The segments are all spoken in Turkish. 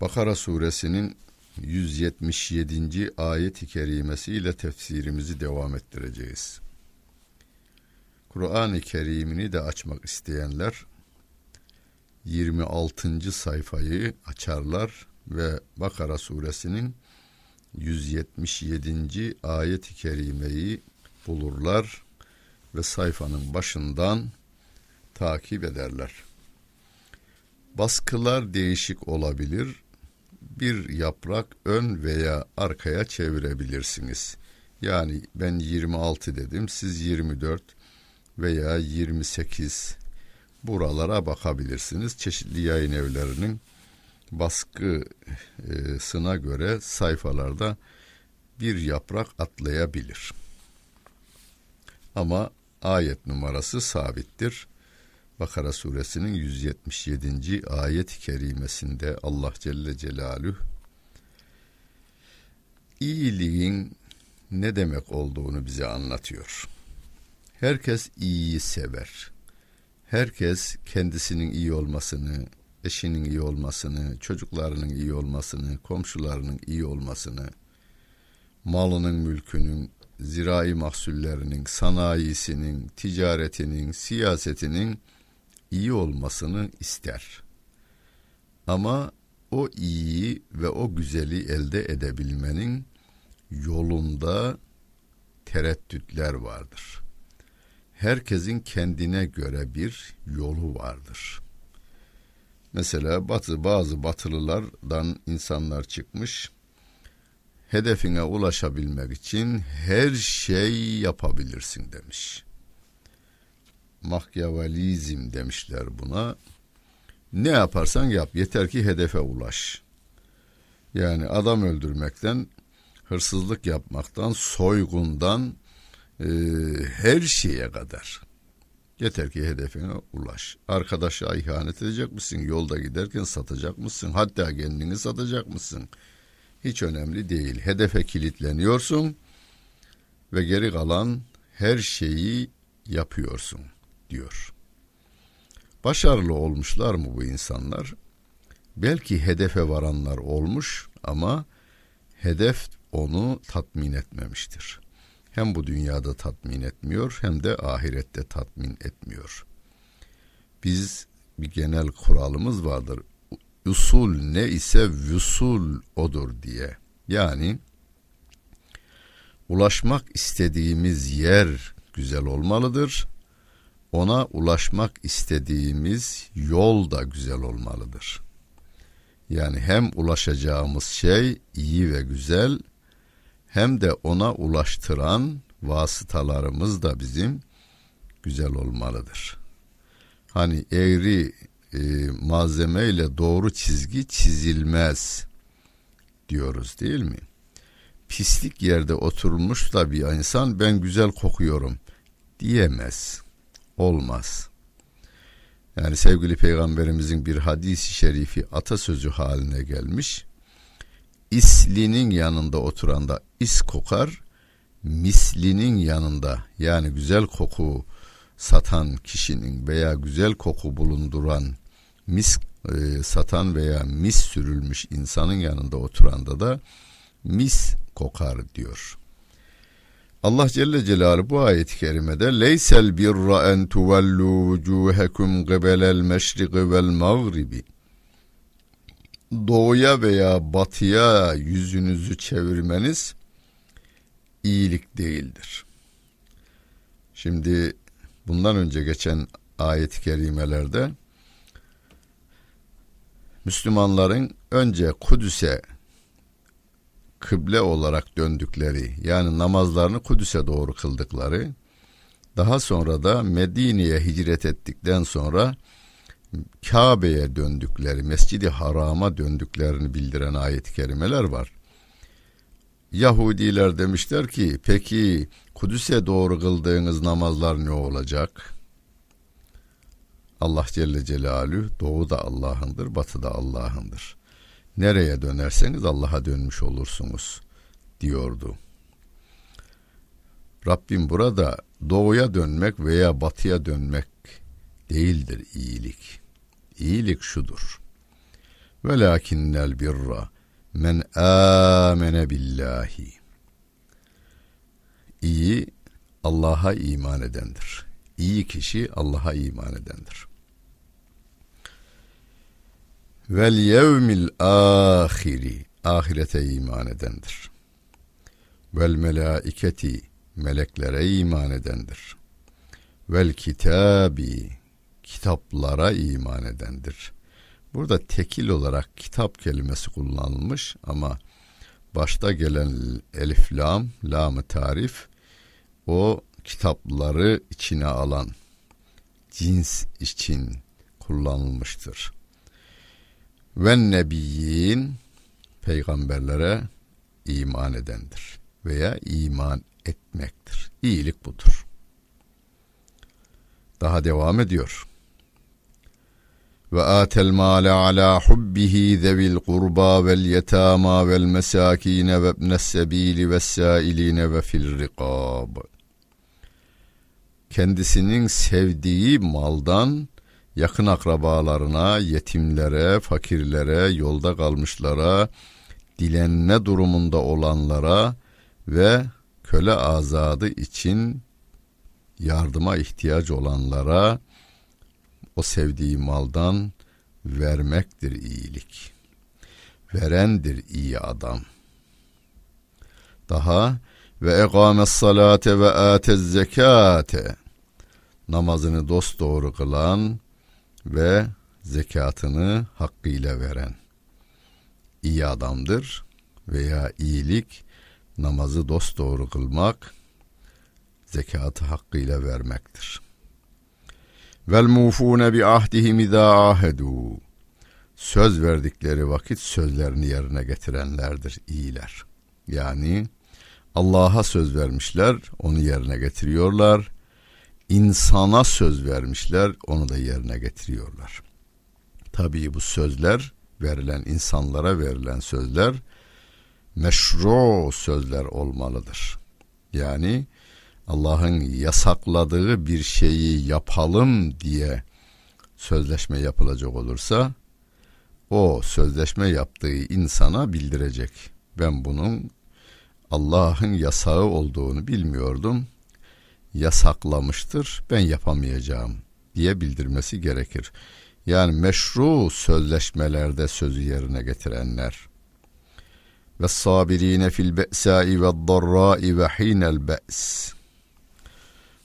Bakara suresinin 177. ayet-i kerimesi ile tefsirimizi devam ettireceğiz. Kur'an-ı Kerim'ini de açmak isteyenler 26. sayfayı açarlar ve Bakara suresinin 177. ayet-i kerimeyi bulurlar ve sayfanın başından takip ederler. Baskılar değişik olabilir. Bir yaprak ön veya arkaya çevirebilirsiniz. Yani ben 26 dedim, siz 24 veya 28 buralara bakabilirsiniz. Çeşitli yayın evlerinin baskısına göre sayfalarda bir yaprak atlayabilir. Ama ayet numarası sabittir. Bakara suresinin 177. ayet-i kerimesinde Allah Celle Celaluhu iyiliğin ne demek olduğunu bize anlatıyor. Herkes iyiyi sever. Herkes kendisinin iyi olmasını, eşinin iyi olmasını, çocuklarının iyi olmasını, komşularının iyi olmasını, malının, mülkünün, zirai mahsullerinin, sanayisinin, ticaretinin, siyasetinin iyi olmasını ister. Ama o iyiyi ve o güzeli elde edebilmenin yolunda tereddütler vardır. Herkesin kendine göre bir yolu vardır. Mesela batı bazı batılılardan insanlar çıkmış. Hedefine ulaşabilmek için her şey yapabilirsin demiş. Makyavalizm demişler buna. Ne yaparsan yap yeter ki hedefe ulaş. Yani adam öldürmekten, hırsızlık yapmaktan, soygundan e, her şeye kadar. Yeter ki hedefine ulaş. Arkadaşa ihanet edecek misin? Yolda giderken satacak mısın? Hatta kendini satacak mısın? Hiç önemli değil. Hedefe kilitleniyorsun ve geri kalan her şeyi yapıyorsun diyor. Başarılı olmuşlar mı bu insanlar? Belki hedefe varanlar olmuş ama hedef onu tatmin etmemiştir. Hem bu dünyada tatmin etmiyor hem de ahirette tatmin etmiyor. Biz bir genel kuralımız vardır. Usul ne ise vüsul odur diye. Yani ulaşmak istediğimiz yer güzel olmalıdır ona ulaşmak istediğimiz yol da güzel olmalıdır. Yani hem ulaşacağımız şey iyi ve güzel hem de ona ulaştıran vasıtalarımız da bizim güzel olmalıdır. Hani eğri e, malzeme ile doğru çizgi çizilmez diyoruz değil mi? Pislik yerde oturmuş da bir insan ben güzel kokuyorum diyemez olmaz. Yani sevgili peygamberimizin bir hadisi şerifi atasözü haline gelmiş. İslinin yanında oturan da is kokar, mislinin yanında yani güzel koku satan kişinin veya güzel koku bulunduran mis e, satan veya mis sürülmüş insanın yanında oturanda da mis kokar diyor. Allah Celle Celaluhu bu ayet-i kerimede leysel birra en tuvellu vucuhekum qibelel meşriki vel mağribi doğuya veya batıya yüzünüzü çevirmeniz iyilik değildir. Şimdi bundan önce geçen ayet-i kerimelerde Müslümanların önce Kudüs'e kıble olarak döndükleri yani namazlarını Kudüs'e doğru kıldıkları daha sonra da Medine'ye hicret ettikten sonra Kabe'ye döndükleri, Mescidi Haram'a döndüklerini bildiren ayet-i kerimeler var. Yahudiler demişler ki peki Kudüs'e doğru kıldığınız namazlar ne olacak? Allah Celle Celaluhu doğu da Allah'ındır, batı da Allah'ındır. Nereye dönerseniz Allah'a dönmüş olursunuz diyordu. Rabbim burada doğuya dönmek veya batıya dönmek değildir iyilik. İyilik şudur. Velakinnel birra men amene billahi. İyi Allah'a iman edendir. İyi kişi Allah'a iman edendir. Vel yevmil ahiri ahirete iman edendir. Vel melaiketi meleklere iman edendir. Vel kitabi kitaplara iman edendir. Burada tekil olarak kitap kelimesi kullanılmış ama başta gelen elif lam, lam tarif o kitapları içine alan cins için kullanılmıştır. Ve nebiyyin peygamberlere iman edendir veya iman etmektir. İyilik budur. Daha devam ediyor. Ve atel male ala hubbihi zevil kurba vel yetama vel mesakine ve ibnes sebili ve sailine ve fil rikab. Kendisinin sevdiği maldan yakın akrabalarına, yetimlere, fakirlere, yolda kalmışlara, dilenme durumunda olanlara ve köle azadı için yardıma ihtiyaç olanlara o sevdiği maldan vermektir iyilik. Verendir iyi adam. Daha ve egames salate ve atez zekate namazını dost doğru kılan ve zekatını hakkıyla veren iyi adamdır veya iyilik namazı dost doğru kılmak zekatı hakkıyla vermektir. Vel mufune bi ahdihim izâ ahedu. Söz verdikleri vakit sözlerini yerine getirenlerdir iyiler. Yani Allah'a söz vermişler, onu yerine getiriyorlar. İnsana söz vermişler, onu da yerine getiriyorlar. Tabii bu sözler verilen insanlara verilen sözler meşru sözler olmalıdır. Yani Allah'ın yasakladığı bir şeyi yapalım diye sözleşme yapılacak olursa o sözleşme yaptığı insana bildirecek. Ben bunun Allah'ın yasağı olduğunu bilmiyordum. Yasaklamıştır. Ben yapamayacağım diye bildirmesi gerekir. Yani meşru sözleşmelerde sözü yerine getirenler ve sabirine fil be'sai ve darrai ve hinel be's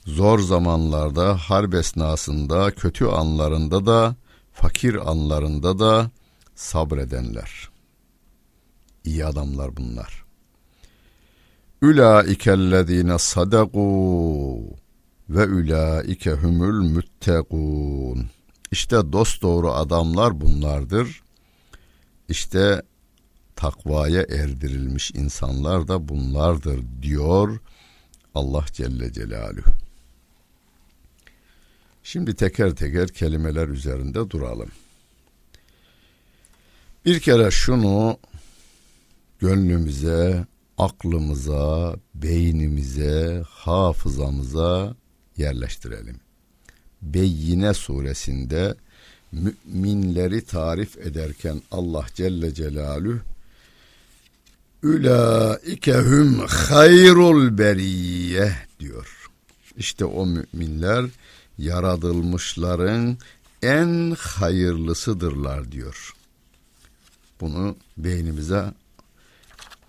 zor zamanlarda, harp esnasında, kötü anlarında da, fakir anlarında da sabredenler. İyi adamlar bunlar. Ülaikellezine sadaku ve ülaike humul müttegun. İşte dost doğru adamlar bunlardır. İşte takvaya erdirilmiş insanlar da bunlardır diyor Allah Celle Celaluhu. Şimdi teker teker kelimeler üzerinde duralım. Bir kere şunu gönlümüze, aklımıza, beynimize, hafızamıza yerleştirelim. Beyyine suresinde müminleri tarif ederken Allah Celle Celaluhu Ülaike hum hayrul beriyye diyor. İşte o müminler yaratılmışların en hayırlısıdırlar diyor. Bunu beynimize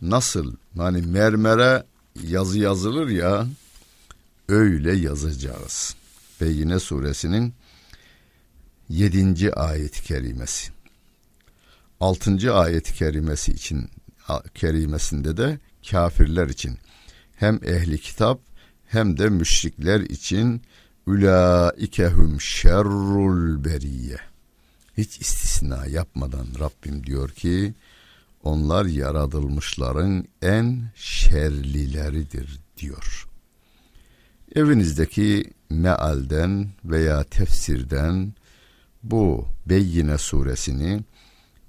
nasıl hani mermere yazı yazılır ya öyle yazacağız. Beyine suresinin 7. ayet-i kerimesi. 6. ayet-i kerimesi için kerimesinde de kafirler için hem ehli kitap hem de müşrikler için ülaikehum şerrul beriye. hiç istisna yapmadan Rabbim diyor ki onlar yaratılmışların en şerlileridir diyor. Evinizdeki mealden veya tefsirden bu Beyyine suresini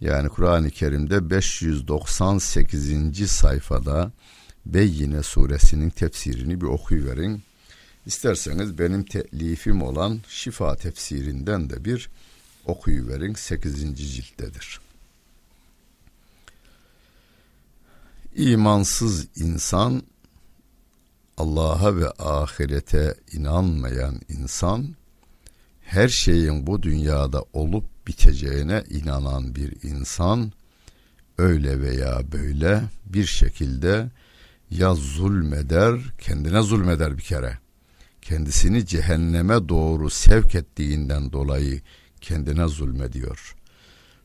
yani Kur'an-ı Kerim'de 598. sayfada Beyyine suresinin tefsirini bir okuyuverin. İsterseniz benim telifim olan Şifa tefsirinden de bir okuyuverin 8. cilttedir. İmansız insan Allah'a ve ahirete inanmayan insan her şeyin bu dünyada olup biteceğine inanan bir insan öyle veya böyle bir şekilde ya zulmeder, kendine zulmeder bir kere. Kendisini cehenneme doğru sevk ettiğinden dolayı kendine zulmediyor.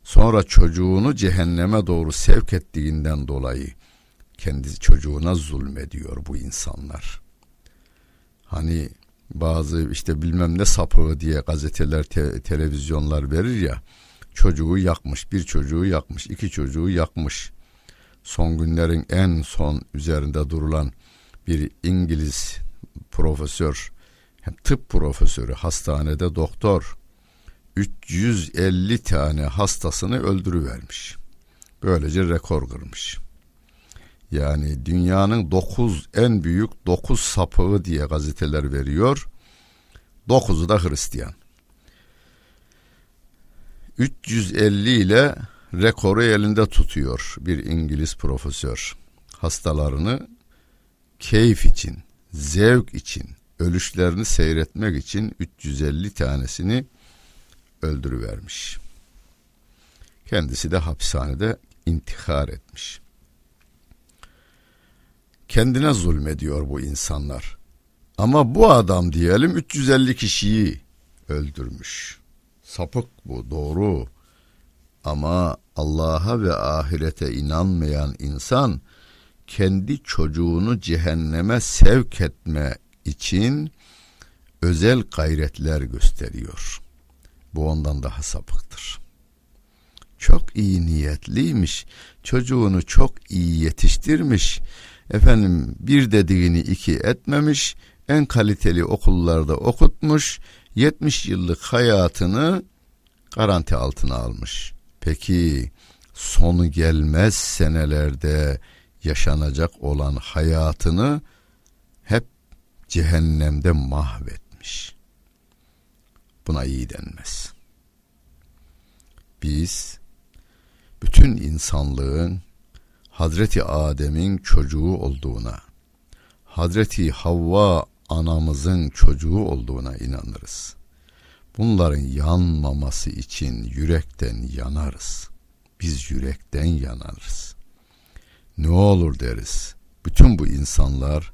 Sonra çocuğunu cehenneme doğru sevk ettiğinden dolayı kendi çocuğuna zulmediyor bu insanlar. Hani bazı işte bilmem ne sapığı diye gazeteler, te, televizyonlar verir ya. Çocuğu yakmış, bir çocuğu yakmış, iki çocuğu yakmış. Son günlerin en son üzerinde durulan bir İngiliz profesör, hem tıp profesörü, hastanede doktor 350 tane hastasını öldürüvermiş. Böylece rekor kırmış. Yani dünyanın 9 en büyük 9 sapığı diye gazeteler veriyor. 9'u da Hristiyan. 350 ile rekoru elinde tutuyor bir İngiliz profesör. Hastalarını keyif için, zevk için, ölüşlerini seyretmek için 350 tanesini öldürüvermiş. Kendisi de hapishanede intihar etmiş. Kendine zulmediyor bu insanlar. Ama bu adam diyelim 350 kişiyi öldürmüş. Sapık bu doğru. Ama Allah'a ve ahirete inanmayan insan kendi çocuğunu cehenneme sevk etme için özel gayretler gösteriyor. Bu ondan daha sapıktır. Çok iyi niyetliymiş, çocuğunu çok iyi yetiştirmiş, efendim bir dediğini iki etmemiş, en kaliteli okullarda okutmuş, 70 yıllık hayatını garanti altına almış. Peki sonu gelmez senelerde yaşanacak olan hayatını hep cehennemde mahvetmiş. Buna iyi denmez. Biz bütün insanlığın Hazreti Adem'in çocuğu olduğuna, Hazreti Havva anamızın çocuğu olduğuna inanırız. Bunların yanmaması için yürekten yanarız. Biz yürekten yanarız. Ne olur deriz. Bütün bu insanlar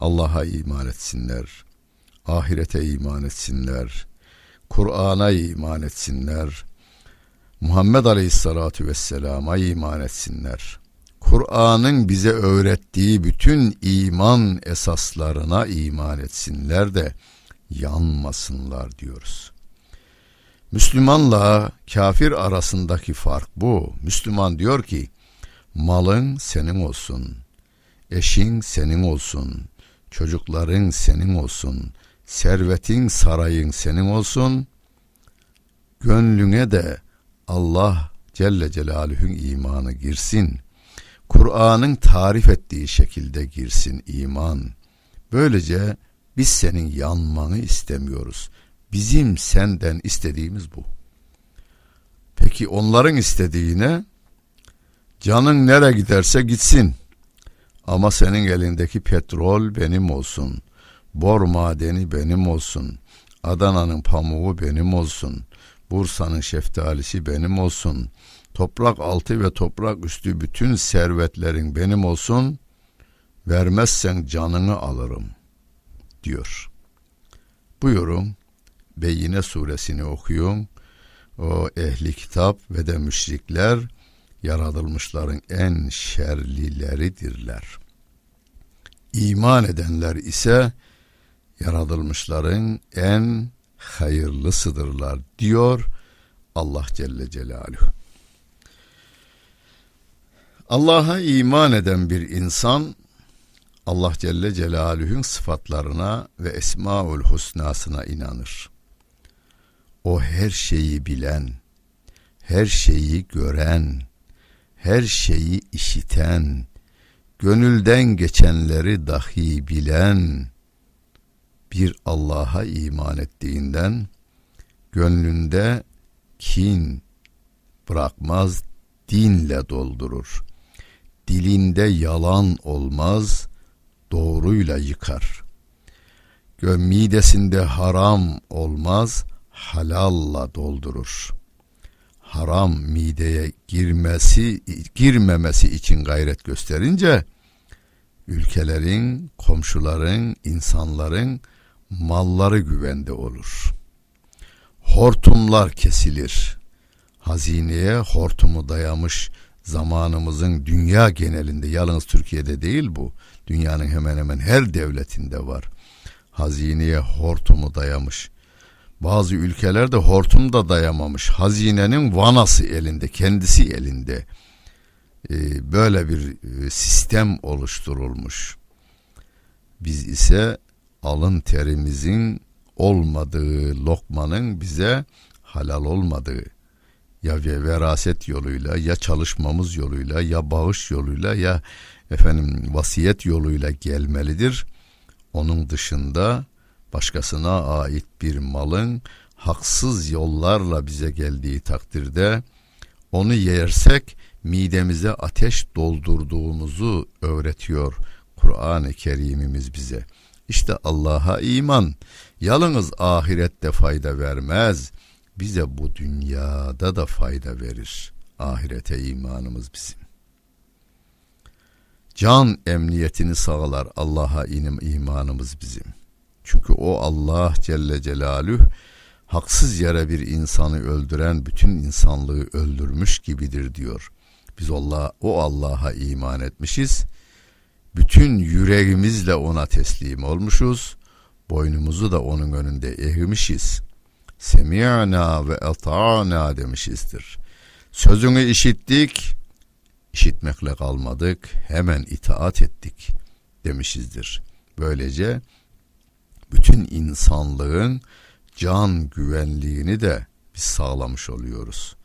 Allah'a iman etsinler. Ahirete iman etsinler. Kur'an'a iman etsinler. Muhammed Aleyhisselatü Vesselam'a iman etsinler. Kur'an'ın bize öğrettiği bütün iman esaslarına iman etsinler de yanmasınlar diyoruz. Müslümanla kafir arasındaki fark bu. Müslüman diyor ki malın senin olsun, eşin senin olsun, çocukların senin olsun, servetin sarayın senin olsun, gönlüne de Allah Celle Celaluhu'nun imanı girsin.'' Kur'an'ın tarif ettiği şekilde girsin iman. Böylece biz senin yanmanı istemiyoruz. Bizim senden istediğimiz bu. Peki onların istediğine canın nere giderse gitsin. Ama senin elindeki petrol benim olsun. Bor madeni benim olsun. Adana'nın pamuğu benim olsun. Bursa'nın şeftalisi benim olsun toprak altı ve toprak üstü bütün servetlerin benim olsun, vermezsen canını alırım, diyor. Buyurun, Beyine suresini okuyun, o ehli kitap ve de müşrikler, yaratılmışların en şerlileridirler. İman edenler ise yaratılmışların en hayırlısıdırlar diyor Allah Celle Celaluhu. Allah'a iman eden bir insan Allah Celle Celaluhu'nun sıfatlarına ve Esmaül Husnasına inanır. O her şeyi bilen, her şeyi gören, her şeyi işiten, gönülden geçenleri dahi bilen bir Allah'a iman ettiğinden gönlünde kin bırakmaz, dinle doldurur. Dilinde yalan olmaz, doğruyla yıkar. Midesinde haram olmaz, halalla doldurur. Haram mideye girmesi, girmemesi için gayret gösterince ülkelerin, komşuların, insanların malları güvende olur. Hortumlar kesilir. Hazineye hortumu dayamış zamanımızın dünya genelinde yalnız Türkiye'de değil bu. Dünyanın hemen hemen her devletinde var. Hazineye hortumu dayamış. Bazı ülkelerde hortum da dayamamış. Hazinenin vanası elinde, kendisi elinde. Ee, böyle bir e, sistem oluşturulmuş. Biz ise alın terimizin olmadığı lokmanın bize halal olmadığı ya veraset yoluyla ya çalışmamız yoluyla ya bağış yoluyla ya efendim vasiyet yoluyla gelmelidir. Onun dışında başkasına ait bir malın haksız yollarla bize geldiği takdirde onu yersek midemize ateş doldurduğumuzu öğretiyor Kur'an-ı Kerimimiz bize. İşte Allah'a iman yalnız ahirette fayda vermez. Bize bu dünyada da fayda verir. Ahirete imanımız bizim. Can emniyetini sağlar Allah'a inim imanımız bizim. Çünkü o Allah Celle Celaluhu haksız yere bir insanı öldüren bütün insanlığı öldürmüş gibidir diyor. Biz Allah o Allah'a iman etmişiz bütün yüreğimizle ona teslim olmuşuz. Boynumuzu da onun önünde eğmişiz. Semi'na ve ata'na demişizdir. Sözünü işittik, işitmekle kalmadık, hemen itaat ettik demişizdir. Böylece bütün insanlığın can güvenliğini de biz sağlamış oluyoruz.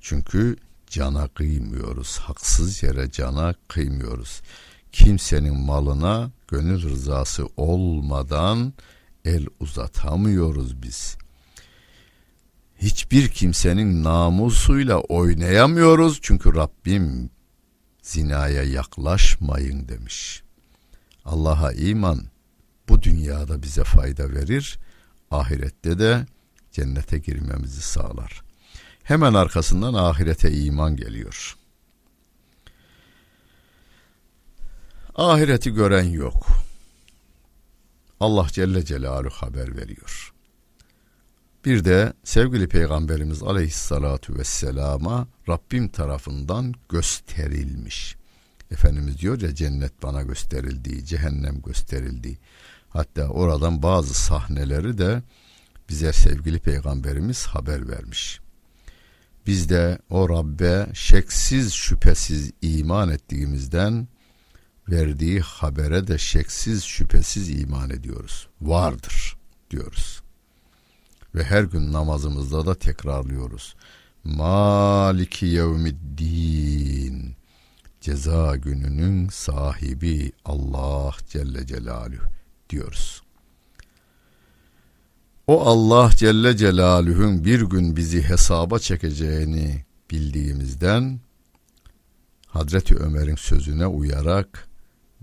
Çünkü cana kıymıyoruz, haksız yere cana kıymıyoruz kimsenin malına gönül rızası olmadan el uzatamıyoruz biz. Hiçbir kimsenin namusuyla oynayamıyoruz çünkü Rabbim zinaya yaklaşmayın demiş. Allah'a iman bu dünyada bize fayda verir, ahirette de cennete girmemizi sağlar. Hemen arkasından ahirete iman geliyor. Ahireti gören yok. Allah Celle Celaluhu haber veriyor. Bir de sevgili Peygamberimiz Aleyhissalatu vesselama Rabbim tarafından gösterilmiş. Efendimiz diyor ya cennet bana gösterildi, cehennem gösterildi. Hatta oradan bazı sahneleri de bize sevgili Peygamberimiz haber vermiş. Biz de o Rabbe şeksiz şüphesiz iman ettiğimizden verdiği habere de şeksiz şüphesiz iman ediyoruz. Vardır diyoruz. Ve her gün namazımızda da tekrarlıyoruz. Maliki yevmiddin. Ceza gününün sahibi Allah Celle Celaluhu diyoruz. O Allah Celle Celaluhu'nun bir gün bizi hesaba çekeceğini bildiğimizden Hazreti Ömer'in sözüne uyarak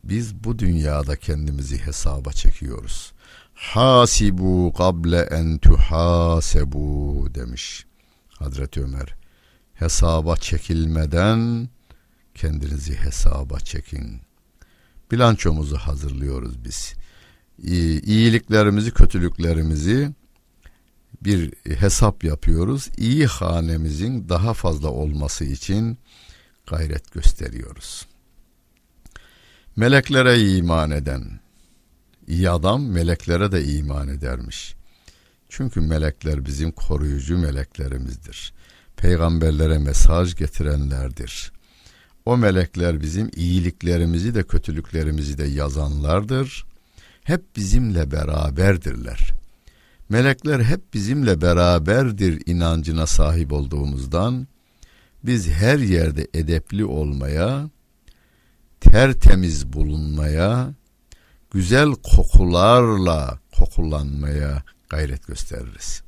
biz bu dünyada kendimizi hesaba çekiyoruz. Hasibu kable en tuhasebu demiş Hazreti Ömer. Hesaba çekilmeden kendinizi hesaba çekin. Bilançomuzu hazırlıyoruz biz. İyiliklerimizi, kötülüklerimizi bir hesap yapıyoruz. İyi hanemizin daha fazla olması için gayret gösteriyoruz. Meleklere iman eden, iyi adam meleklere de iman edermiş. Çünkü melekler bizim koruyucu meleklerimizdir. Peygamberlere mesaj getirenlerdir. O melekler bizim iyiliklerimizi de kötülüklerimizi de yazanlardır. Hep bizimle beraberdirler. Melekler hep bizimle beraberdir inancına sahip olduğumuzdan biz her yerde edepli olmaya, tertemiz bulunmaya, güzel kokularla kokulanmaya gayret gösteririz.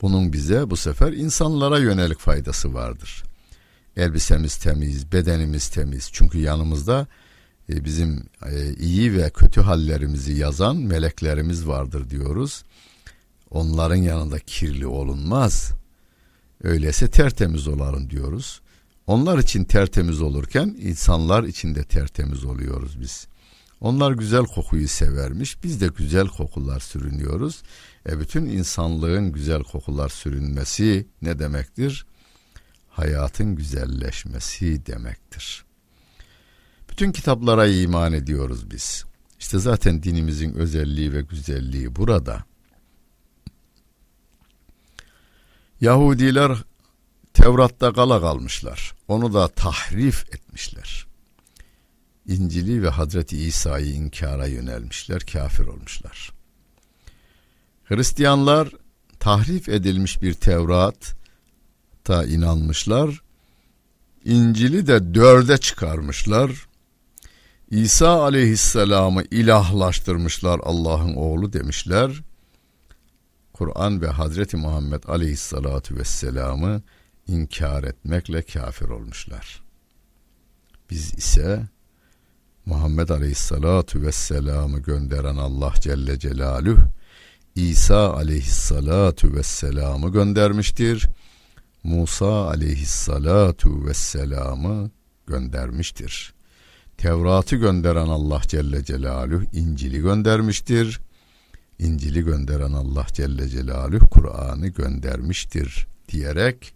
Bunun bize bu sefer insanlara yönelik faydası vardır. Elbisemiz temiz, bedenimiz temiz. Çünkü yanımızda e, bizim e, iyi ve kötü hallerimizi yazan meleklerimiz vardır diyoruz. Onların yanında kirli olunmaz. Öyleyse tertemiz olalım diyoruz. Onlar için tertemiz olurken insanlar için de tertemiz oluyoruz biz. Onlar güzel kokuyu severmiş. Biz de güzel kokular sürünüyoruz. E bütün insanlığın güzel kokular sürünmesi ne demektir? Hayatın güzelleşmesi demektir. Bütün kitaplara iman ediyoruz biz. İşte zaten dinimizin özelliği ve güzelliği burada. Yahudiler Tevrat'ta kala kalmışlar. Onu da tahrif etmişler. İncil'i ve Hazreti İsa'yı inkara yönelmişler, kafir olmuşlar. Hristiyanlar tahrif edilmiş bir Tevrat ta inanmışlar. İncil'i de dörde çıkarmışlar. İsa aleyhisselamı ilahlaştırmışlar Allah'ın oğlu demişler. Kur'an ve Hazreti Muhammed aleyhissalatu vesselam'ı inkar etmekle kafir olmuşlar. Biz ise Muhammed aleyhissalatu vesselam'ı gönderen Allah Celle Celaluhu İsa aleyhissalatu vesselam'ı göndermiştir. Musa aleyhissalatu vesselam'ı göndermiştir. Tevrat'ı gönderen Allah Celle Celaluhu İncil'i göndermiştir. İncil'i gönderen Allah Celle Celaluhu Kur'an'ı göndermiştir diyerek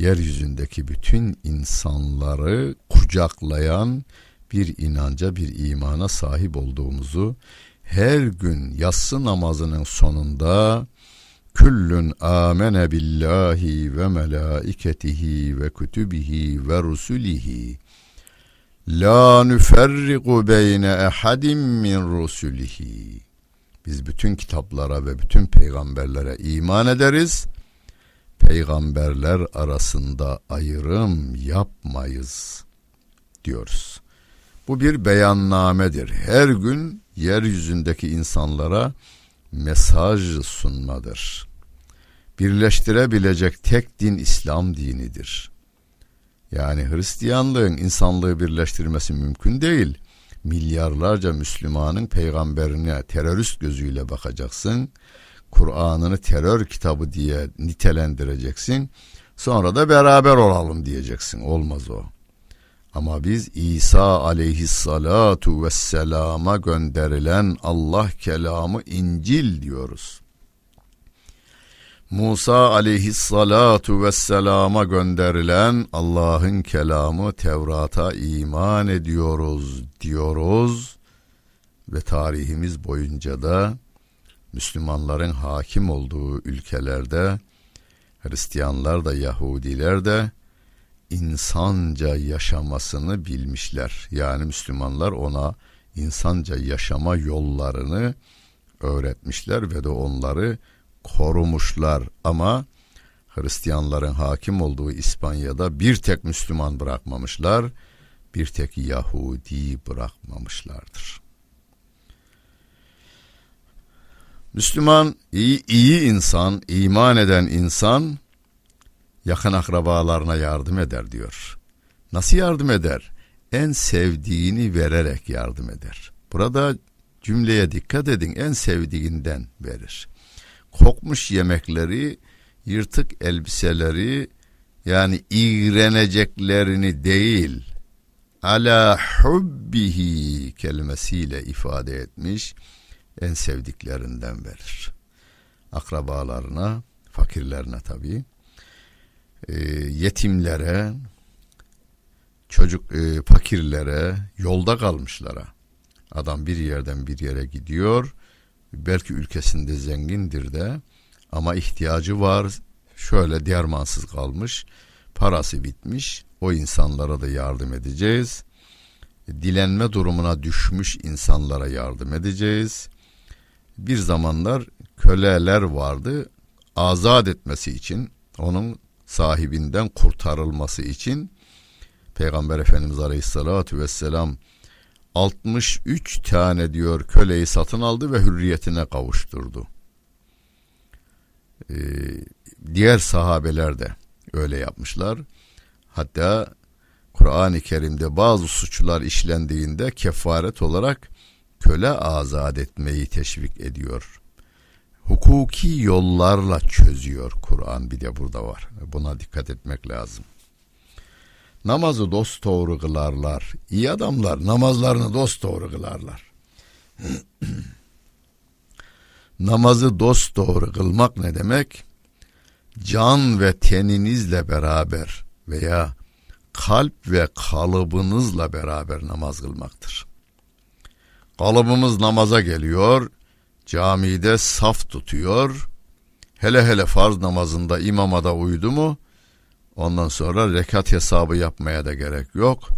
yeryüzündeki bütün insanları kucaklayan bir inanca, bir imana sahip olduğumuzu her gün yatsı namazının sonunda küllün amene billahi ve melaiketihi ve kütübihi ve rusulihi la nüferriku beyne ehadim min rusulihi biz bütün kitaplara ve bütün peygamberlere iman ederiz. Peygamberler arasında ayrım yapmayız diyoruz. Bu bir beyannamedir. Her gün yeryüzündeki insanlara mesaj sunmadır. Birleştirebilecek tek din İslam dinidir. Yani Hristiyanlığın insanlığı birleştirmesi mümkün değil. Milyarlarca Müslümanın peygamberine terörist gözüyle bakacaksın. Kur'an'ını terör kitabı diye nitelendireceksin. Sonra da beraber olalım diyeceksin. Olmaz o. Ama biz İsa aleyhissalatu vesselama gönderilen Allah kelamı İncil diyoruz. Musa aleyhissalatu vesselama gönderilen Allah'ın kelamı Tevrat'a iman ediyoruz diyoruz ve tarihimiz boyunca da Müslümanların hakim olduğu ülkelerde Hristiyanlar da Yahudiler de insanca yaşamasını bilmişler. Yani Müslümanlar ona insanca yaşama yollarını öğretmişler ve de onları korumuşlar ama Hristiyanların hakim olduğu İspanya'da bir tek Müslüman bırakmamışlar, bir tek Yahudi bırakmamışlardır. Müslüman, iyi, iyi insan, iman eden insan yakın akrabalarına yardım eder diyor. Nasıl yardım eder? En sevdiğini vererek yardım eder. Burada cümleye dikkat edin en sevdiğinden verir. Kokmuş yemekleri, yırtık elbiseleri yani iğreneceklerini değil ala hubbihi kelimesiyle ifade etmiş en sevdiklerinden verir. Akrabalarına, fakirlerine tabii e, yetimlere, çocuk e, fakirlere, yolda kalmışlara. Adam bir yerden bir yere gidiyor, belki ülkesinde zengindir de ama ihtiyacı var. Şöyle dermansız kalmış. Parası bitmiş. O insanlara da yardım edeceğiz. Dilenme durumuna düşmüş insanlara yardım edeceğiz. Bir zamanlar köleler vardı. Azat etmesi için, onun sahibinden kurtarılması için Peygamber Efendimiz Aleyhisselatü Vesselam 63 tane diyor köleyi satın aldı ve hürriyetine kavuşturdu. Ee, diğer sahabeler de öyle yapmışlar. Hatta Kur'an-ı Kerim'de bazı suçlar işlendiğinde kefaret olarak köle azat etmeyi teşvik ediyor. Hukuki yollarla çözüyor Kur'an bir de burada var. Buna dikkat etmek lazım. Namazı dost doğru kılarlar. İyi adamlar namazlarını dost doğru kılarlar. Namazı dost doğru kılmak ne demek? Can ve teninizle beraber veya kalp ve kalıbınızla beraber namaz kılmaktır. Kalıbımız namaza geliyor, camide saf tutuyor, hele hele farz namazında imama da uydu mu, ondan sonra rekat hesabı yapmaya da gerek yok.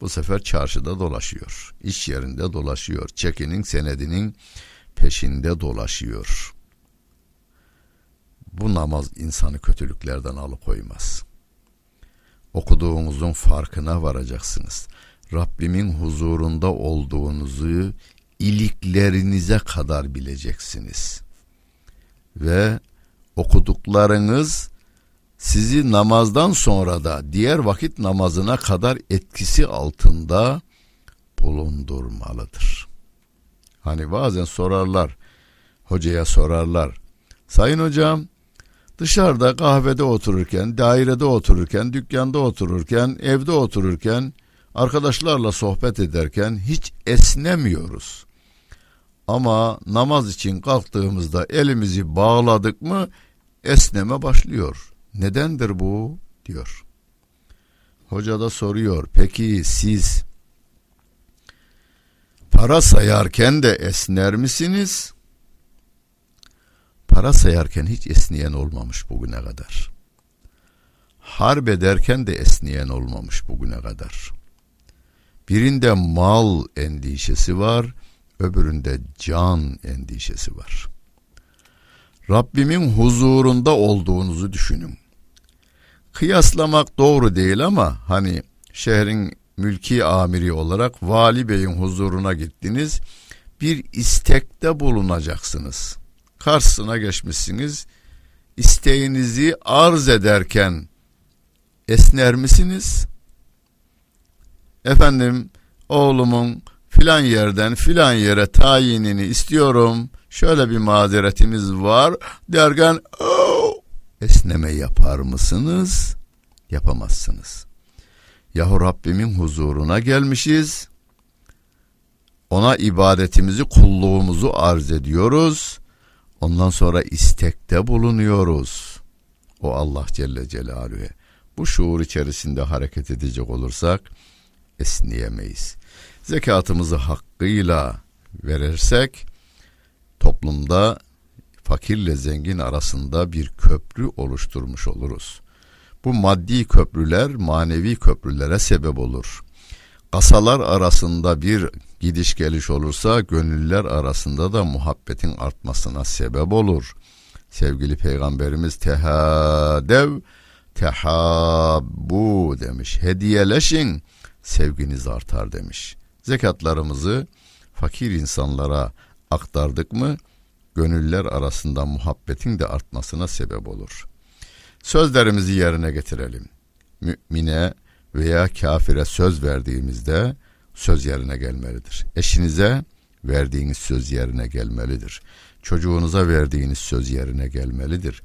Bu sefer çarşıda dolaşıyor, iş yerinde dolaşıyor, çekinin senedinin peşinde dolaşıyor. Bu namaz insanı kötülüklerden alıkoymaz. Okuduğunuzun farkına varacaksınız. Rabbimin huzurunda olduğunuzu iliklerinize kadar bileceksiniz. Ve okuduklarınız sizi namazdan sonra da diğer vakit namazına kadar etkisi altında bulundurmalıdır. Hani bazen sorarlar, hocaya sorarlar. Sayın hocam, dışarıda kahvede otururken, dairede otururken, dükkanda otururken, evde otururken, arkadaşlarla sohbet ederken hiç esnemiyoruz. Ama namaz için kalktığımızda elimizi bağladık mı esneme başlıyor. Nedendir bu? diyor. Hoca da soruyor. Peki siz para sayarken de esner misiniz? Para sayarken hiç esneyen olmamış bugüne kadar. Harp ederken de esneyen olmamış bugüne kadar. Birinde mal endişesi var, öbüründe can endişesi var. Rabbimin huzurunda olduğunuzu düşünün. Kıyaslamak doğru değil ama hani şehrin mülki amiri olarak vali beyin huzuruna gittiniz. Bir istekte bulunacaksınız. Karşısına geçmişsiniz. İsteğinizi arz ederken esner misiniz? Efendim oğlumun filan yerden filan yere tayinini istiyorum. Şöyle bir mazeretimiz var derken oh, esneme yapar mısınız? Yapamazsınız. Yahu Rabbimin huzuruna gelmişiz. Ona ibadetimizi, kulluğumuzu arz ediyoruz. Ondan sonra istekte bulunuyoruz. O Allah Celle Celaluhu'ya. Bu şuur içerisinde hareket edecek olursak esneyemeyiz. Zekatımızı hakkıyla verirsek toplumda fakirle zengin arasında bir köprü oluşturmuş oluruz. Bu maddi köprüler manevi köprülere sebep olur. Kasalar arasında bir gidiş geliş olursa gönüller arasında da muhabbetin artmasına sebep olur. Sevgili peygamberimiz tehadev tehabbu demiş. Hediyeleşin sevginiz artar demiş. Zekatlarımızı fakir insanlara aktardık mı gönüller arasında muhabbetin de artmasına sebep olur. Sözlerimizi yerine getirelim. Mümine veya kafire söz verdiğimizde söz yerine gelmelidir. Eşinize verdiğiniz söz yerine gelmelidir. Çocuğunuza verdiğiniz söz yerine gelmelidir.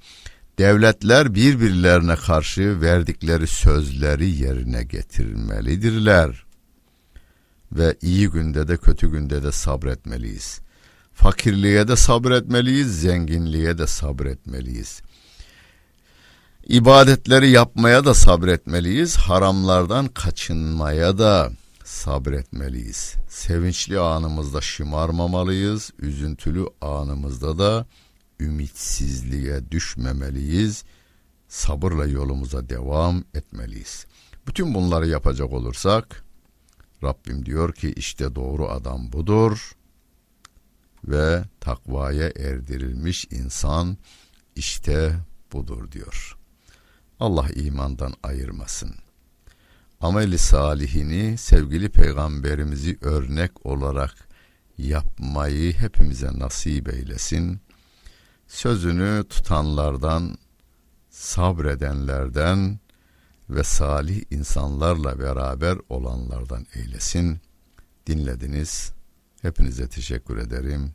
Devletler birbirlerine karşı verdikleri sözleri yerine getirmelidirler. Ve iyi günde de kötü günde de sabretmeliyiz. Fakirliğe de sabretmeliyiz, zenginliğe de sabretmeliyiz. İbadetleri yapmaya da sabretmeliyiz, haramlardan kaçınmaya da sabretmeliyiz. Sevinçli anımızda şımarmamalıyız, üzüntülü anımızda da ümitsizliğe düşmemeliyiz. Sabırla yolumuza devam etmeliyiz. Bütün bunları yapacak olursak Rabbim diyor ki işte doğru adam budur ve takvaya erdirilmiş insan işte budur diyor. Allah imandan ayırmasın. Ameli salihini sevgili peygamberimizi örnek olarak yapmayı hepimize nasip eylesin. Sözünü tutanlardan, sabredenlerden ve salih insanlarla beraber olanlardan eylesin. Dinlediniz. Hepinize teşekkür ederim.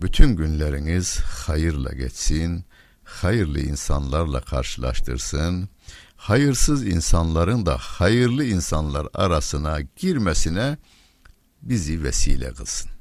Bütün günleriniz hayırla geçsin. Hayırlı insanlarla karşılaştırsın. Hayırsız insanların da hayırlı insanlar arasına girmesine bizi vesile kılsın.